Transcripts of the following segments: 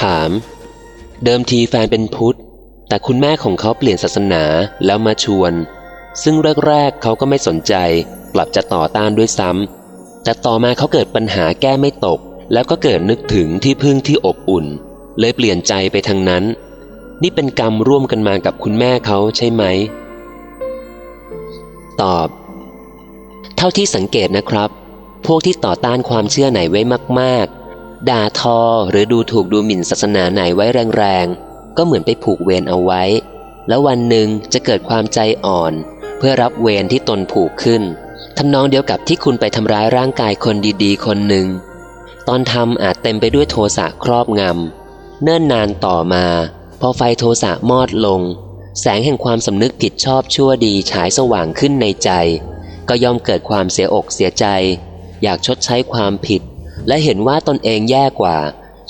ถาม เดิมทีแฟนเป็นพุทธ แต่คุณแม่ของเขาเปลี่ยนศาสนาแล้วมาชวน ซึ่งแรกๆเขาก็ไม่สนใจ กลับจะต่อต้านด้วยซ้ำแต่ต่อมาเขาเกิดปัญหาแก้ไม่ตก แล้วก็เกิดนึกถึงที่พึ่งที่อบอุ่น เลยเปลี่ยนใจไปทางนั้น นี่เป็นกรรมร่วมกันมากับคุณแม่เขาใช่ไหม ตอบ เท่าที่สังเกตนะครับ พวกที่ต่อต้านความเชื่อไหนไว้มาก ๆ ด่าทอหรือดูถูกดูหมิ่นศาสนาไหนไว้แรงๆ ก็เหมือนไปผูกเวรเอาไว้ แล้ววันหนึ่งจะเกิดความใจอ่อน เพื่อรับเวรที่ตนผูกขึ้นทำนองเดียวกับที่คุณไปทำร้ายร่างกายคนดีๆ คนหนึ่ง ตอนทำอาจเต็มไปด้วยโทสะครอบงำ เนิ่นนานต่อมา พอไฟโทสะมอดลง แสงแห่งความสำนึกผิดชอบชั่วดีฉายสว่างขึ้นในใจ ก็ย่อมเกิดความเสียอกเสียใจ อยากชดใช้ความผิด และเห็นว่าตนเองแย่กว่า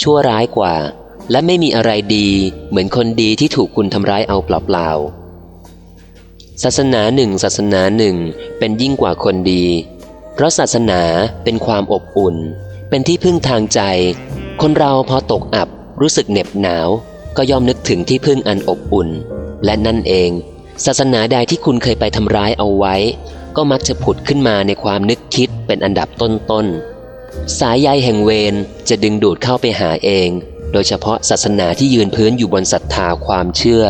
ชั่วร้ายกว่า และไม่มีอะไรดีเหมือนคนดีที่ถูกคุณทำร้ายเอาเปล่าๆศาสนาหนึ่งศาสนาหนึ่งเป็นยิ่งกว่าคนดี เพราะศาสนาเป็นความอบอุ่น เป็นที่พึ่งทางใจ คนเราพอตกอับรู้สึกเหน็บหนาว ก็ย่อมนึกถึงที่พึ่งอันอบอุ่น และนั่นเอง ศาสนาใดที่คุณเคยไปทำร้ายเอาไว้ ก็มักจะผุดขึ้นมาในความนึกคิดเป็นอันดับต้นๆ สายใยแห่งเวรจะดึงดูดเข้าไปหาเอง โดยเฉพาะศาสนาที่ยืนพื้นอยู่บนศรัทธาความเชื่อ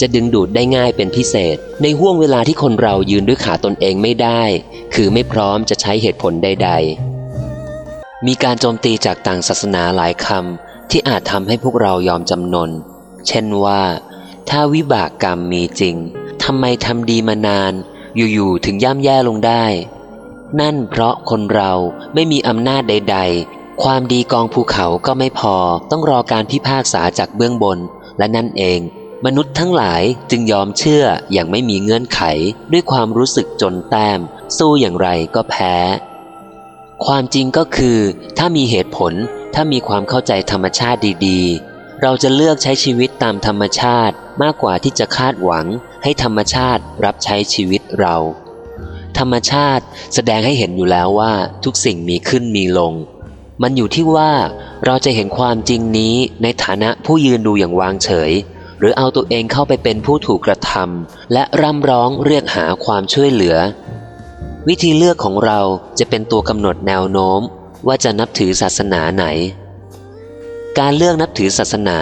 จะดึงดูดได้ง่ายเป็นพิเศษ ในห่วงเวลาที่คนเรายืนด้วยขาตนเองไม่ได้ คือไม่พร้อมจะใช้เหตุผลใด ๆ มีการโจมตีจากต่างศาสนาหลายคำที่อาจทำให้พวกเรายอมจำนน เช่นว่า ถ้าวิบากกรรมมีจริงทำไมทำดีมานาน อยู่ๆถึงย่ำแย่ลงได้ นั่นเพราะคนเราไม่มีอำนาจใด ๆ ความดีกองภูเขาก็ไม่พอ ต้องรอการพิพากษาจากเบื้องบน และนั่นเอง มนุษย์ทั้งหลายจึงยอมเชื่ออย่างไม่มีเงื่อนไข ด้วยความรู้สึกจนแต้ม สู้อย่างไรก็แพ้ ความจริงก็คือ ถ้ามีเหตุผล ถ้ามีความเข้าใจธรรมชาติดีๆ เราจะเลือกใช้ชีวิตตามธรรมชาติมากกว่าที่จะคาดหวัง ให้ธรรมชาติรับใช้ชีวิตเรา ธรรมชาติแสดงให้เห็นอยู่แล้วว่าทุกสิ่งมีขึ้นมีลง มันอยู่ที่ว่าเราจะเห็นความจริงนี้ในฐานะผู้ยืนดูอย่างวางเฉย หรือเอาตัวเองเข้าไปเป็นผู้ถูกกระทำและร่ำร้องเรียกหาความช่วยเหลือ วิธีเลือกของเราจะเป็นตัวกำหนดแนวโน้ม ว่าจะนับถือศาสนาไหน การเลือกนับถือศาสนา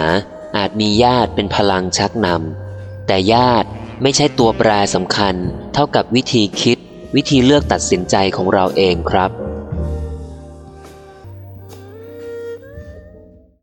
อาจมีญาติเป็นพลังชักนำแต่ญาติไม่ใช่ตัวแปรสำคัญเท่ากับวิธีคิด วิธีเลือกตัดสินใจของเราเองครับ